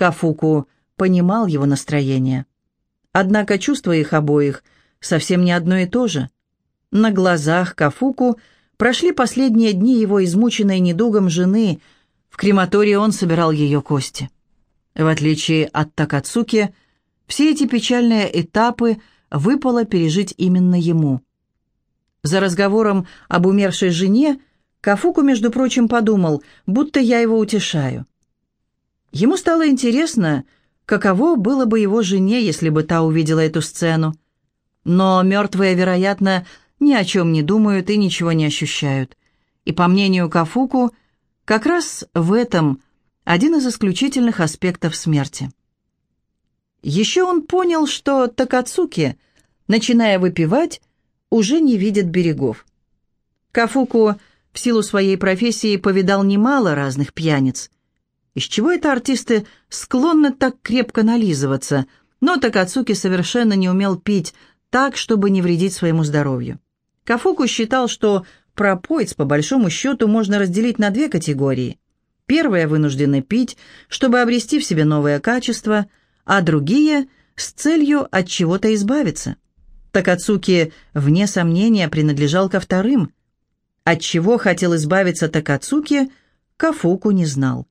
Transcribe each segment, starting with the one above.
Кафуку понимал его настроение. Однако чувства их обоих совсем не одно и то же. На глазах Кафуку прошли последние дни его измученной недугом жены. В крематории он собирал ее кости. В отличие от Такацуки, все эти печальные этапы выпало пережить именно ему. За разговором об умершей жене Кафуку, между прочим, подумал, будто я его утешаю. Ему стало интересно, каково было бы его жене, если бы та увидела эту сцену. Но мертвые, вероятно, ни о чем не думают и ничего не ощущают. И, по мнению Кафуку, как раз в этом один из исключительных аспектов смерти. Еще он понял, что Такацуки, начиная выпивать, уже не видит берегов. Кафуку в силу своей профессии повидал немало разных пьяниц. Из чего это артисты склонны так крепко нализываться, но Такацуки совершенно не умел пить так, чтобы не вредить своему здоровью. Кафуку считал, что пропойц, по большому счету, можно разделить на две категории. Первые вынуждены пить, чтобы обрести в себе новое качество, а другие – с целью от чего-то избавиться. Такацуки, вне сомнения, принадлежал ко вторым. От чего хотел избавиться Такацуки, Кафуку не знал.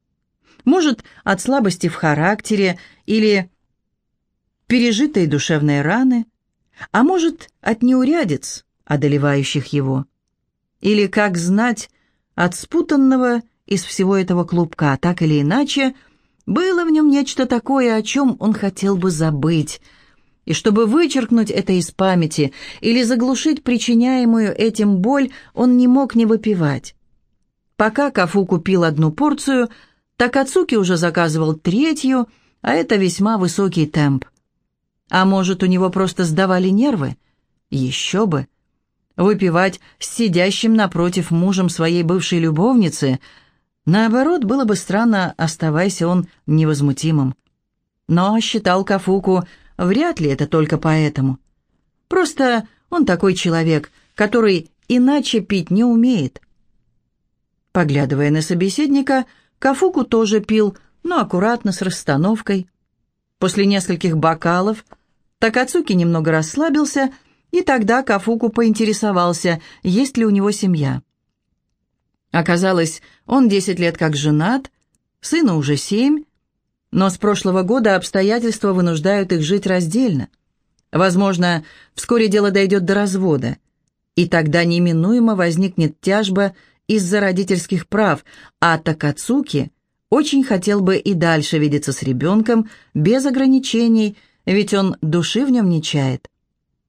Может, от слабости в характере или пережитой душевной раны, а может, от неурядиц, одолевающих его. Или, как знать, от спутанного из всего этого клубка, так или иначе, было в нем нечто такое, о чем он хотел бы забыть. И чтобы вычеркнуть это из памяти или заглушить причиняемую этим боль, он не мог не выпивать. Пока Кафу купил одну порцию, Такацуки уже заказывал третью, а это весьма высокий темп. А может, у него просто сдавали нервы? Еще бы! Выпивать с сидящим напротив мужем своей бывшей любовницы – Наоборот, было бы странно, оставайся он невозмутимым. Но, считал Кафуку, вряд ли это только поэтому. Просто он такой человек, который иначе пить не умеет. Поглядывая на собеседника, Кафуку тоже пил, но аккуратно, с расстановкой. После нескольких бокалов Такацуки немного расслабился, и тогда Кафуку поинтересовался, есть ли у него семья. Оказалось, он десять лет как женат, сыну уже семь, но с прошлого года обстоятельства вынуждают их жить раздельно. Возможно, вскоре дело дойдет до развода, и тогда неминуемо возникнет тяжба из-за родительских прав, а Такацуки очень хотел бы и дальше видеться с ребенком без ограничений, ведь он души в нем не чает.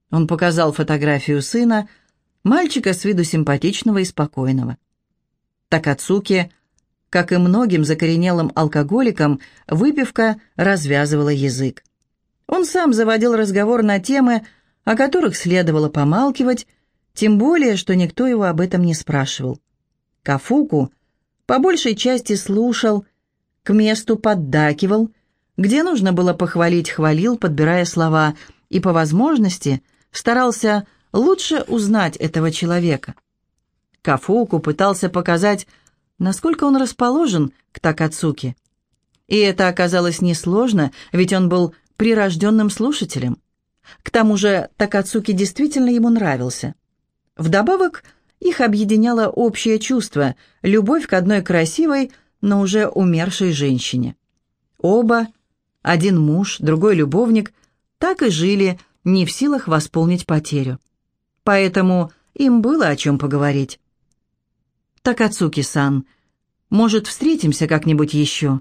Он показал фотографию сына, мальчика с виду симпатичного и спокойного. Такацуки, как и многим закоренелым алкоголикам, выпивка развязывала язык. Он сам заводил разговор на темы, о которых следовало помалкивать, тем более, что никто его об этом не спрашивал. Кафуку по большей части слушал, к месту поддакивал, где нужно было похвалить, хвалил, подбирая слова, и по возможности старался лучше узнать этого человека. Кафуку пытался показать, насколько он расположен к Такацуке. И это оказалось несложно, ведь он был прирожденным слушателем. К тому же Такацуки действительно ему нравился. Вдобавок, их объединяло общее чувство – любовь к одной красивой, но уже умершей женщине. Оба, один муж, другой любовник, так и жили, не в силах восполнить потерю. Поэтому им было о чем поговорить. «Такацуки-сан, может, встретимся как-нибудь еще?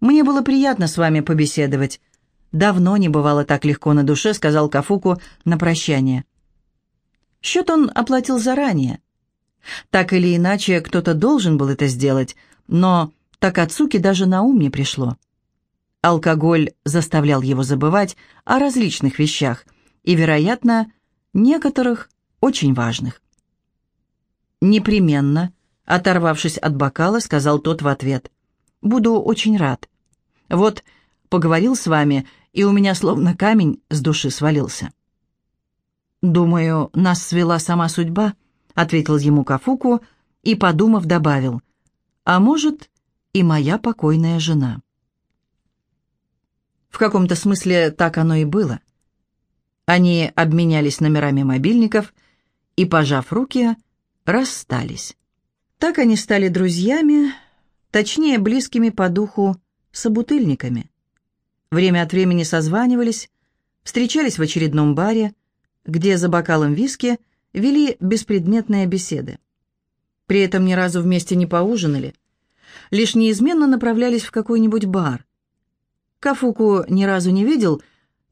Мне было приятно с вами побеседовать. Давно не бывало так легко на душе», — сказал Кафуку на прощание. Счет он оплатил заранее. Так или иначе, кто-то должен был это сделать, но Такацуки даже на ум не пришло. Алкоголь заставлял его забывать о различных вещах и, вероятно, некоторых очень важных. Непременно Оторвавшись от бокала, сказал тот в ответ. «Буду очень рад. Вот, поговорил с вами, и у меня словно камень с души свалился». «Думаю, нас свела сама судьба», — ответил ему Кафуку и, подумав, добавил. «А может, и моя покойная жена». В каком-то смысле так оно и было. Они обменялись номерами мобильников и, пожав руки, расстались. Так они стали друзьями, точнее, близкими по духу собутыльниками. Время от времени созванивались, встречались в очередном баре, где за бокалом виски вели беспредметные беседы. При этом ни разу вместе не поужинали, лишь неизменно направлялись в какой-нибудь бар. Кафуку ни разу не видел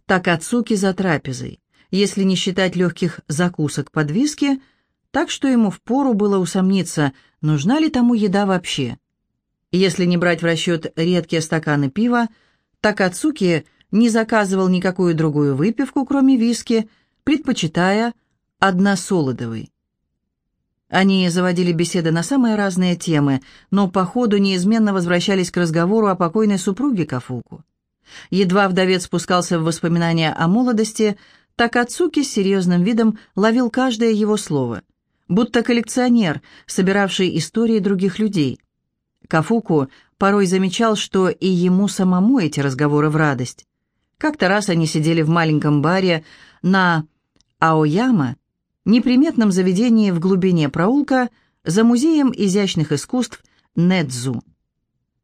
Такацуки за трапезой, если не считать легких закусок под виски, так что ему впору было усомниться, нужна ли тому еда вообще. Если не брать в расчет редкие стаканы пива, Такацуки не заказывал никакую другую выпивку, кроме виски, предпочитая односолодовый. Они заводили беседы на самые разные темы, но по ходу неизменно возвращались к разговору о покойной супруге Кафуку. Едва вдовец спускался в воспоминания о молодости, Такацуки с серьезным видом ловил каждое его слово, будто коллекционер, собиравший истории других людей. Кафуку порой замечал, что и ему самому эти разговоры в радость. Как-то раз они сидели в маленьком баре на Аояма, неприметном заведении в глубине проулка за музеем изящных искусств Недзу.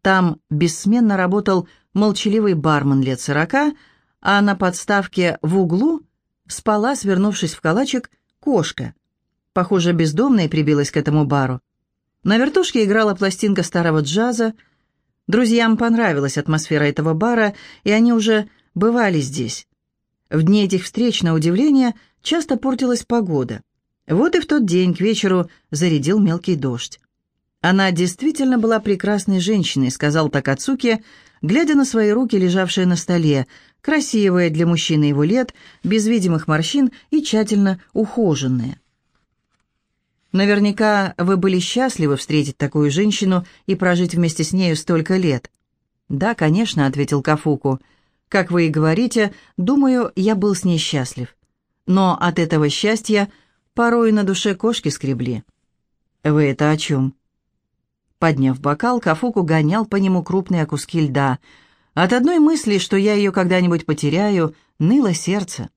Там бессменно работал молчаливый бармен лет сорока, а на подставке в углу спала, свернувшись в калачик, кошка. Похоже, бездомная прибилась к этому бару. На вертушке играла пластинка старого джаза. Друзьям понравилась атмосфера этого бара, и они уже бывали здесь. В дни этих встреч, на удивление, часто портилась погода. Вот и в тот день к вечеру зарядил мелкий дождь. «Она действительно была прекрасной женщиной», — сказал Такацуки, глядя на свои руки, лежавшие на столе, красивые для мужчины его лет, без видимых морщин и тщательно ухоженные. «Наверняка вы были счастливы встретить такую женщину и прожить вместе с нею столько лет». «Да, конечно», — ответил Кафуку. «Как вы и говорите, думаю, я был с ней счастлив но от этого счастья порой на душе кошки скребли. «Вы это о чем?» Подняв бокал, Кафуку гонял по нему крупные куски льда. От одной мысли, что я ее когда-нибудь потеряю, ныло сердце.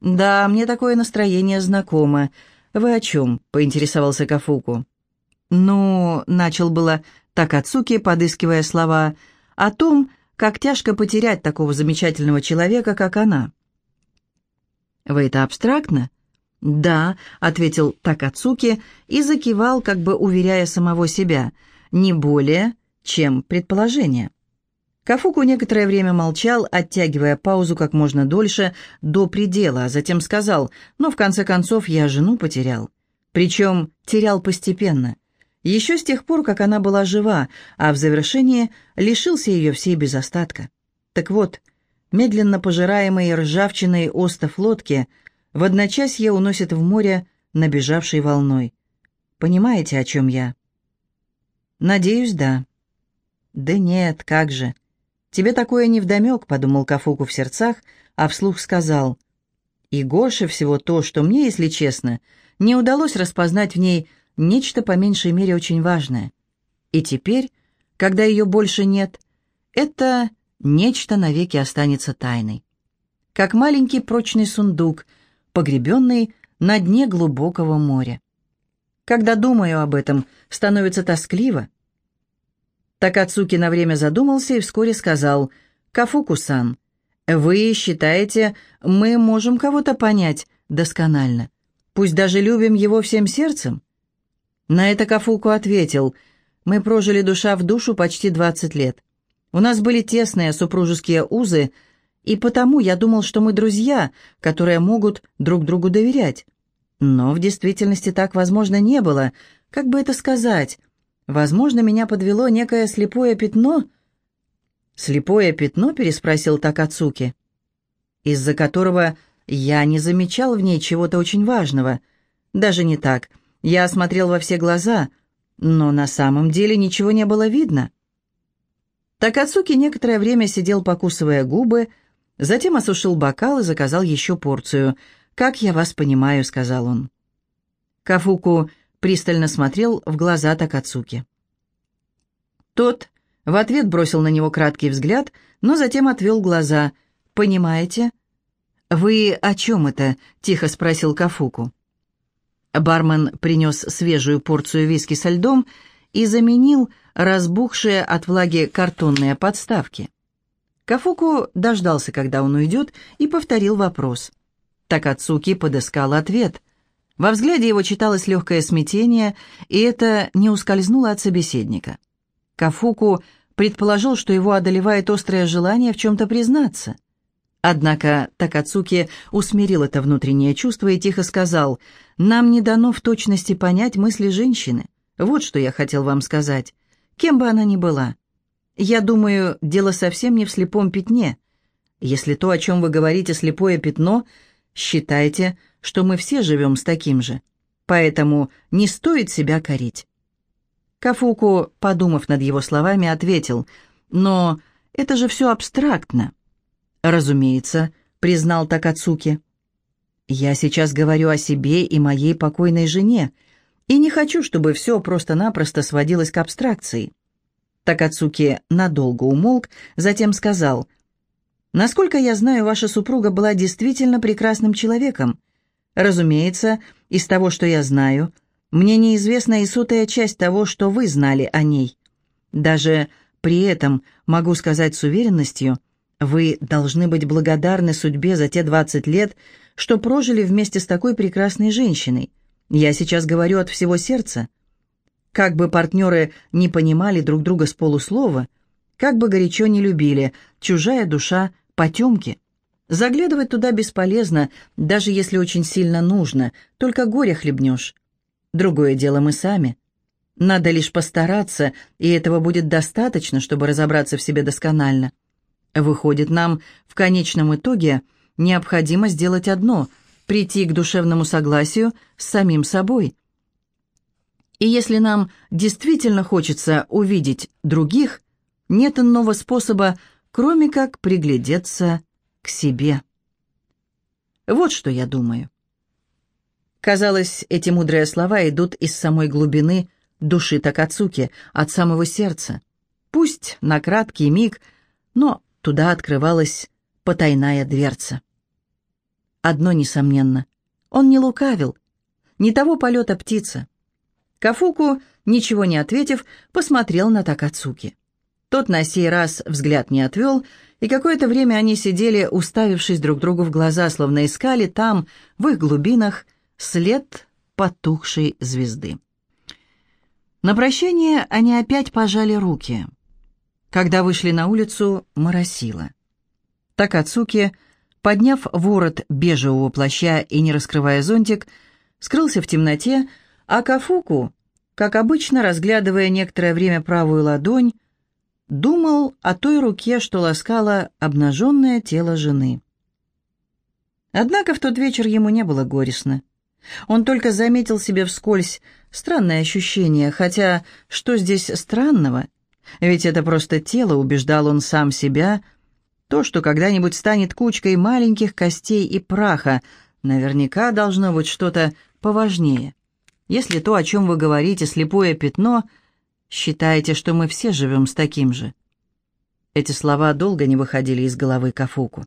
«Да, мне такое настроение знакомо. Вы о чем?» — поинтересовался Кафуку. «Ну, — начал было Такацуки, подыскивая слова, — о том, как тяжко потерять такого замечательного человека, как она». «Вы это абстрактно?» «Да», — ответил Такацуки и закивал, как бы уверяя самого себя, «не более, чем предположение». Кафуку некоторое время молчал, оттягивая паузу как можно дольше, до предела, а затем сказал, «Но в конце концов я жену потерял. Причем терял постепенно. Еще с тех пор, как она была жива, а в завершении лишился ее всей без остатка. Так вот, медленно пожираемый ржавчиной остов лодки, в одночасье уносит в море набежавшей волной. Понимаете, о чем я? Надеюсь, да. Да нет, как же. Тебе такое невдомек, подумал Кафуку в сердцах, а вслух сказал. И горше всего то, что мне, если честно, не удалось распознать в ней нечто по меньшей мере очень важное. И теперь, когда ее больше нет, это нечто навеки останется тайной. Как маленький прочный сундук, погребенный на дне глубокого моря. Когда думаю об этом, становится тоскливо. Такацуки на время задумался и вскоре сказал, «Кафуку-сан, вы считаете, мы можем кого-то понять досконально, пусть даже любим его всем сердцем?» На это Кафуку ответил, «Мы прожили душа в душу почти двадцать лет. У нас были тесные супружеские узы, и потому я думал, что мы друзья, которые могут друг другу доверять. Но в действительности так, возможно, не было. Как бы это сказать? Возможно, меня подвело некое слепое пятно. «Слепое пятно?» — переспросил Такацуки. «Из-за которого я не замечал в ней чего-то очень важного. Даже не так. Я осмотрел во все глаза, но на самом деле ничего не было видно». Такацуки некоторое время сидел, покусывая губы, затем осушил бокал и заказал еще порцию. «Как я вас понимаю», — сказал он. Кафуку пристально смотрел в глаза Такацуки. Тот В ответ бросил на него краткий взгляд, но затем отвел глаза. «Понимаете?» «Вы о чем это?» — тихо спросил Кафуку. Бармен принес свежую порцию виски со льдом и заменил разбухшие от влаги картонные подставки. Кафуку дождался, когда он уйдет, и повторил вопрос. Такацуки подыскал ответ. Во взгляде его читалось легкое смятение, и это не ускользнуло от собеседника. Кафуку предположил, что его одолевает острое желание в чем-то признаться. Однако Такацуки усмирил это внутреннее чувство и тихо сказал, «Нам не дано в точности понять мысли женщины. Вот что я хотел вам сказать, кем бы она ни была. Я думаю, дело совсем не в слепом пятне. Если то, о чем вы говорите, слепое пятно, считайте, что мы все живем с таким же. Поэтому не стоит себя корить». Кафуку, подумав над его словами, ответил, «Но это же все абстрактно». «Разумеется», — признал Такацуки. «Я сейчас говорю о себе и моей покойной жене, и не хочу, чтобы все просто-напросто сводилось к абстракции». Такацуки надолго умолк, затем сказал, «Насколько я знаю, ваша супруга была действительно прекрасным человеком. Разумеется, из того, что я знаю, мне неизвестна и сотая часть того, что вы знали о ней. Даже при этом могу сказать с уверенностью, вы должны быть благодарны судьбе за те 20 лет, что прожили вместе с такой прекрасной женщиной. Я сейчас говорю от всего сердца. Как бы партнеры не понимали друг друга с полуслова, как бы горячо не любили, чужая душа — потемки. Заглядывать туда бесполезно, даже если очень сильно нужно, только горе хлебнешь. Другое дело мы сами. Надо лишь постараться, и этого будет достаточно, чтобы разобраться в себе досконально. Выходит, нам в конечном итоге необходимо сделать одно – прийти к душевному согласию с самим собой. И если нам действительно хочется увидеть других, нет иного способа, кроме как приглядеться к себе. Вот что я думаю. Казалось, эти мудрые слова идут из самой глубины души Такацуки, от самого сердца. Пусть на краткий миг, но Туда открывалась потайная дверца. Одно несомненно. Он не лукавил. Не того полета птица. Кафуку, ничего не ответив, посмотрел на Такацуки. Тот на сей раз взгляд не отвел, и какое-то время они сидели, уставившись друг другу в глаза, словно искали там, в их глубинах, след потухшей звезды. На прощание они опять пожали руки — когда вышли на улицу, моросило. Такацуки, подняв ворот бежевого плаща и не раскрывая зонтик, скрылся в темноте, а Кафуку, как обычно, разглядывая некоторое время правую ладонь, думал о той руке, что ласкала обнаженное тело жены. Однако в тот вечер ему не было горестно. Он только заметил себе вскользь странное ощущение, хотя что здесь странного — ведь это просто тело, убеждал он сам себя, то, что когда-нибудь станет кучкой маленьких костей и праха, наверняка должно быть что-то поважнее. Если то, о чем вы говорите, слепое пятно, считаете, что мы все живем с таким же. Эти слова долго не выходили из головы Кафуку.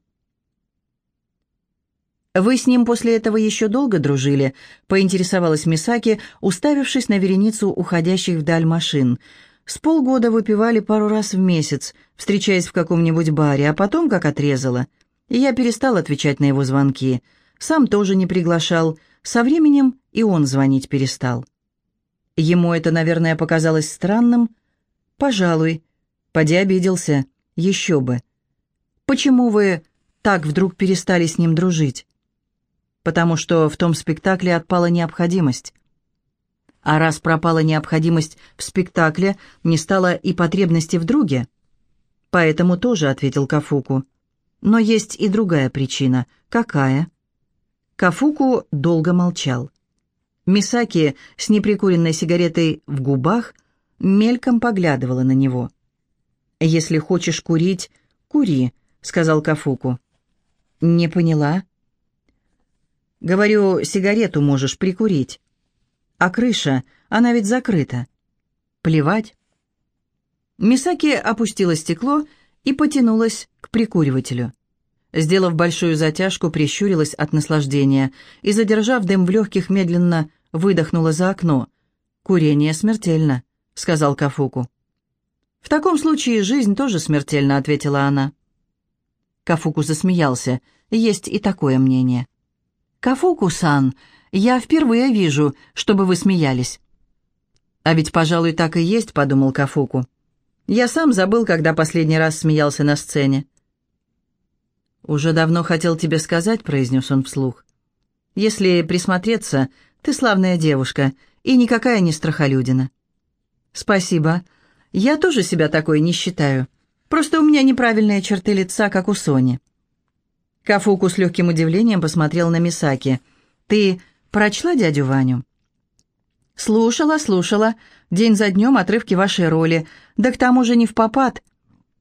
«Вы с ним после этого еще долго дружили?» — поинтересовалась Мисаки, уставившись на вереницу уходящих вдаль машин — с полгода выпивали пару раз в месяц, встречаясь в каком-нибудь баре, а потом как отрезало. И я перестал отвечать на его звонки. Сам тоже не приглашал. Со временем и он звонить перестал. Ему это, наверное, показалось странным. Пожалуй. Поди обиделся. Еще бы. Почему вы так вдруг перестали с ним дружить? Потому что в том спектакле отпала необходимость. А раз пропала необходимость в спектакле, не стало и потребности в друге. Поэтому тоже ответил Кафуку. Но есть и другая причина. Какая? Кафуку долго молчал. Мисаки с неприкуренной сигаретой в губах мельком поглядывала на него. «Если хочешь курить, кури», — сказал Кафуку. «Не поняла?» «Говорю, сигарету можешь прикурить». А крыша, она ведь закрыта. Плевать. Мисаки опустила стекло и потянулась к прикуривателю. Сделав большую затяжку, прищурилась от наслаждения и, задержав дым в легких, медленно выдохнула за окно. «Курение смертельно», — сказал Кафуку. «В таком случае жизнь тоже смертельна», — ответила она. Кафуку засмеялся. «Есть и такое мнение». «Кафуку-сан, я впервые вижу, чтобы вы смеялись». «А ведь, пожалуй, так и есть», — подумал Кафуку. «Я сам забыл, когда последний раз смеялся на сцене». «Уже давно хотел тебе сказать», — произнес он вслух. «Если присмотреться, ты славная девушка и никакая не страхолюдина». «Спасибо. Я тоже себя такой не считаю. Просто у меня неправильные черты лица, как у Сони». Кафуку с легким удивлением посмотрел на Мисаки. «Ты прочла дядю Ваню?» «Слушала, слушала. День за днем отрывки вашей роли. Да к тому же не в попад.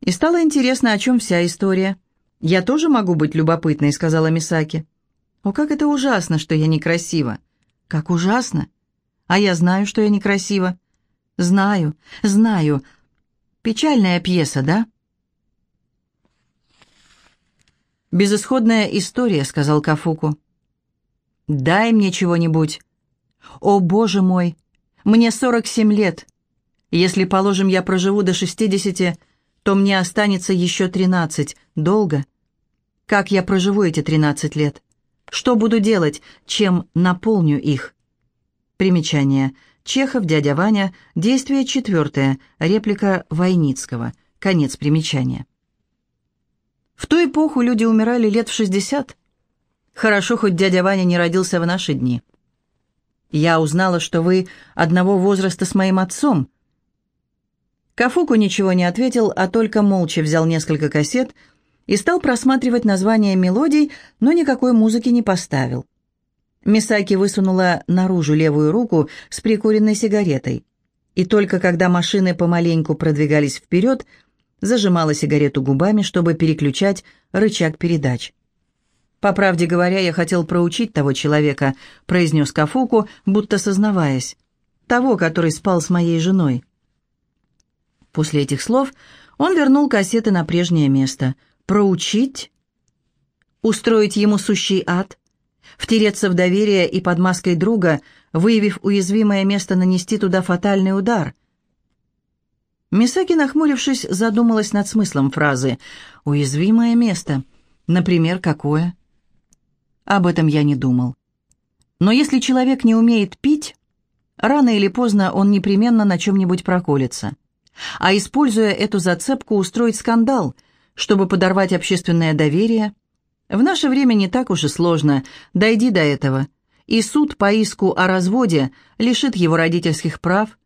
И стало интересно, о чем вся история». «Я тоже могу быть любопытной», — сказала Мисаки. «О, как это ужасно, что я некрасива!» «Как ужасно! А я знаю, что я некрасива. Знаю, знаю. Печальная пьеса, да?» «Безысходная история», — сказал Кафуку. «Дай мне чего-нибудь». «О, боже мой! Мне сорок семь лет. Если, положим, я проживу до шестидесяти, то мне останется еще тринадцать. Долго? Как я проживу эти тринадцать лет? Что буду делать? Чем наполню их? Примечание. Чехов, дядя Ваня. Действие четвертое. Реплика Войницкого. Конец примечания. В ту эпоху люди умирали лет в шестьдесят. Хорошо, хоть дядя Ваня не родился в наши дни. Я узнала, что вы одного возраста с моим отцом, Кафуку ничего не ответил, а только молча взял несколько кассет и стал просматривать названия мелодий, но никакой музыки не поставил. Мисаки высунула наружу левую руку с прикуренной сигаретой. И только когда машины помаленьку продвигались вперед, зажимала сигарету губами, чтобы переключать рычаг передач. «По правде говоря, я хотел проучить того человека», — произнес Кафуку, будто сознаваясь. «Того, который спал с моей женой». После этих слов он вернул кассеты на прежнее место. Проучить? Устроить ему сущий ад? Втереться в доверие и под маской друга, выявив уязвимое место, нанести туда фатальный удар? Мисаки, нахмурившись, задумалась над смыслом фразы «Уязвимое место». Например, какое? Об этом я не думал. Но если человек не умеет пить, рано или поздно он непременно на чем-нибудь проколется а используя эту зацепку устроить скандал, чтобы подорвать общественное доверие. В наше время не так уж и сложно, дойди до этого, и суд по иску о разводе лишит его родительских прав,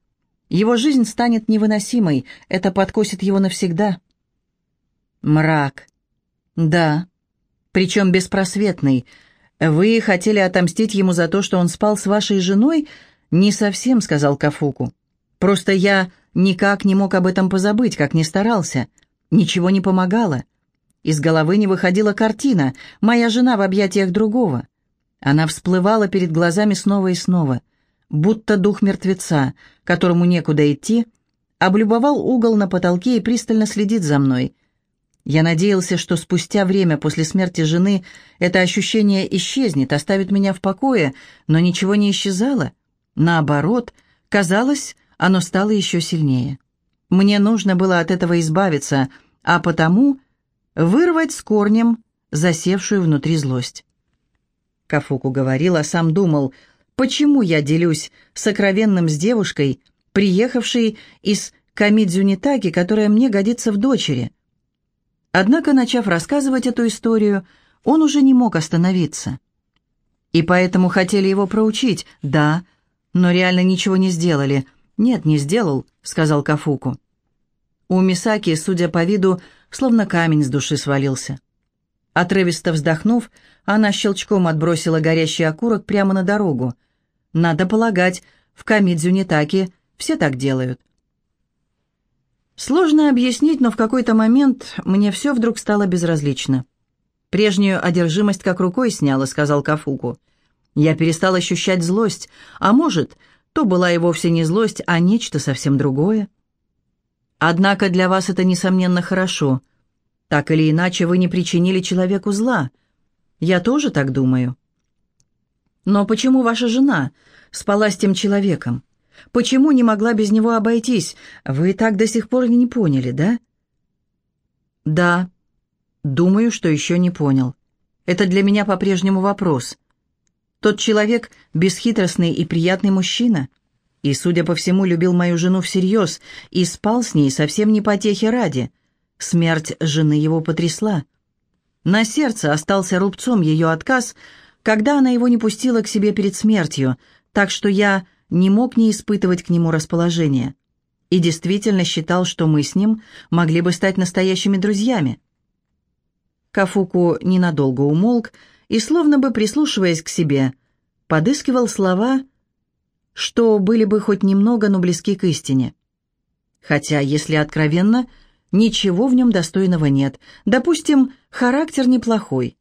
его жизнь станет невыносимой, это подкосит его навсегда. Мрак. Да, причем беспросветный. Вы хотели отомстить ему за то, что он спал с вашей женой? Не совсем, сказал Кафуку. Просто я Никак не мог об этом позабыть, как ни старался. Ничего не помогало. Из головы не выходила картина «Моя жена в объятиях другого». Она всплывала перед глазами снова и снова, будто дух мертвеца, которому некуда идти, облюбовал угол на потолке и пристально следит за мной. Я надеялся, что спустя время после смерти жены это ощущение исчезнет, оставит меня в покое, но ничего не исчезало. Наоборот, казалось, оно стало еще сильнее. Мне нужно было от этого избавиться, а потому вырвать с корнем засевшую внутри злость. Кафуку говорил, а сам думал, почему я делюсь сокровенным с девушкой, приехавшей из Камидзюнитаки, которая мне годится в дочери. Однако, начав рассказывать эту историю, он уже не мог остановиться. И поэтому хотели его проучить, да, но реально ничего не сделали, «Нет, не сделал», — сказал Кафуку. У Мисаки, судя по виду, словно камень с души свалился. Отрывисто вздохнув, она щелчком отбросила горящий окурок прямо на дорогу. «Надо полагать, в Камидзюнитаке все так делают». Сложно объяснить, но в какой-то момент мне все вдруг стало безразлично. «Прежнюю одержимость как рукой сняла», — сказал Кафуку. «Я перестал ощущать злость, а может, то была и вовсе не злость, а нечто совсем другое. Однако для вас это, несомненно, хорошо. Так или иначе, вы не причинили человеку зла. Я тоже так думаю. Но почему ваша жена спала с тем человеком? Почему не могла без него обойтись? Вы так до сих пор не поняли, да? Да. Думаю, что еще не понял. Это для меня по-прежнему вопрос. Тот человек — бесхитростный и приятный мужчина. И, судя по всему, любил мою жену всерьез и спал с ней совсем не потехи ради. Смерть жены его потрясла. На сердце остался рубцом ее отказ, когда она его не пустила к себе перед смертью, так что я не мог не испытывать к нему расположения. И действительно считал, что мы с ним могли бы стать настоящими друзьями. Кафуку ненадолго умолк и, словно бы прислушиваясь к себе, подыскивал слова, что были бы хоть немного, но близки к истине. Хотя, если откровенно, ничего в нем достойного нет. Допустим, характер неплохой.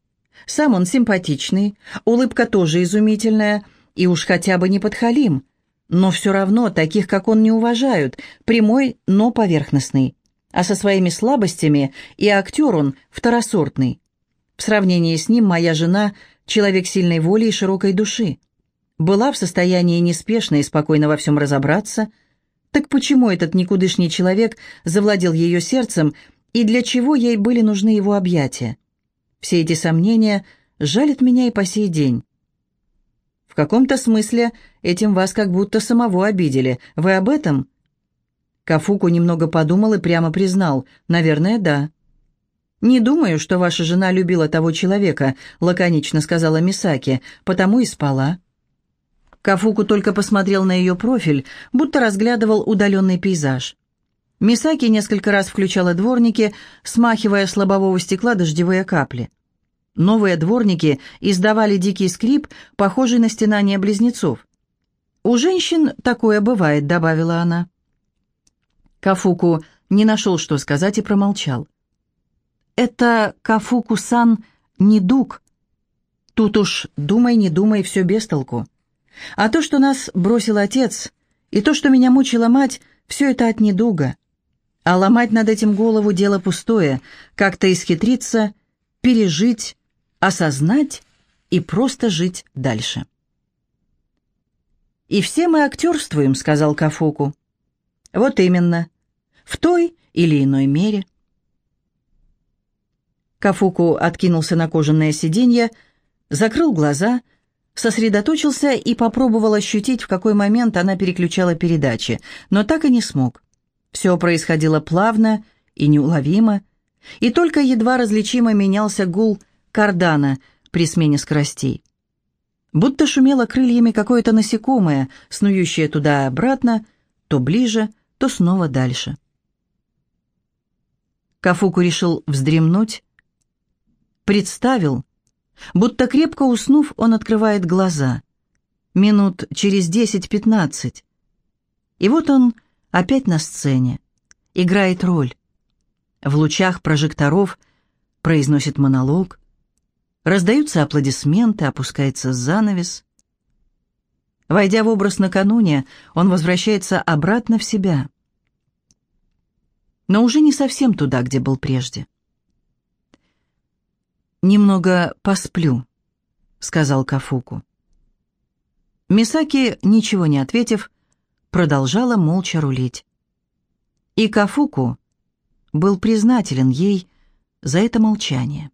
Сам он симпатичный, улыбка тоже изумительная, и уж хотя бы не подхалим. Но все равно таких, как он, не уважают, прямой, но поверхностный. А со своими слабостями и актер он второсортный. В сравнении с ним моя жена – человек сильной воли и широкой души. Была в состоянии неспешно и спокойно во всем разобраться. Так почему этот никудышний человек завладел ее сердцем и для чего ей были нужны его объятия? Все эти сомнения жалят меня и по сей день. В каком-то смысле этим вас как будто самого обидели. Вы об этом?» Кафуку немного подумал и прямо признал. «Наверное, да». «Не думаю, что ваша жена любила того человека», — лаконично сказала Мисаки, «потому и спала». Кафуку только посмотрел на ее профиль, будто разглядывал удаленный пейзаж. Мисаки несколько раз включала дворники, смахивая с лобового стекла дождевые капли. Новые дворники издавали дикий скрип, похожий на стенание близнецов. «У женщин такое бывает», — добавила она. Кафуку не нашел, что сказать, и промолчал. «Это Кафуку-сан не дуг. Тут уж думай, не думай, все без толку. А то, что нас бросил отец, и то, что меня мучила мать, все это от недуга. А ломать над этим голову дело пустое, как-то исхитриться, пережить, осознать и просто жить дальше. «И все мы актерствуем», — сказал Кафуку. «Вот именно. В той или иной мере». Кафуку откинулся на кожаное сиденье, закрыл глаза, сосредоточился и попробовал ощутить, в какой момент она переключала передачи, но так и не смог. Все происходило плавно и неуловимо, и только едва различимо менялся гул кардана при смене скоростей. Будто шумело крыльями какое-то насекомое, снующее туда и обратно, то ближе, то снова дальше. Кафуку решил вздремнуть, представил, будто крепко уснув, он открывает глаза. Минут через десять-пятнадцать. И вот он опять на сцене, играет роль. В лучах прожекторов произносит монолог, Раздаются аплодисменты, опускается занавес. Войдя в образ накануне, он возвращается обратно в себя. Но уже не совсем туда, где был прежде. «Немного посплю», — сказал Кафуку. Мисаки, ничего не ответив, продолжала молча рулить. И Кафуку был признателен ей за это молчание.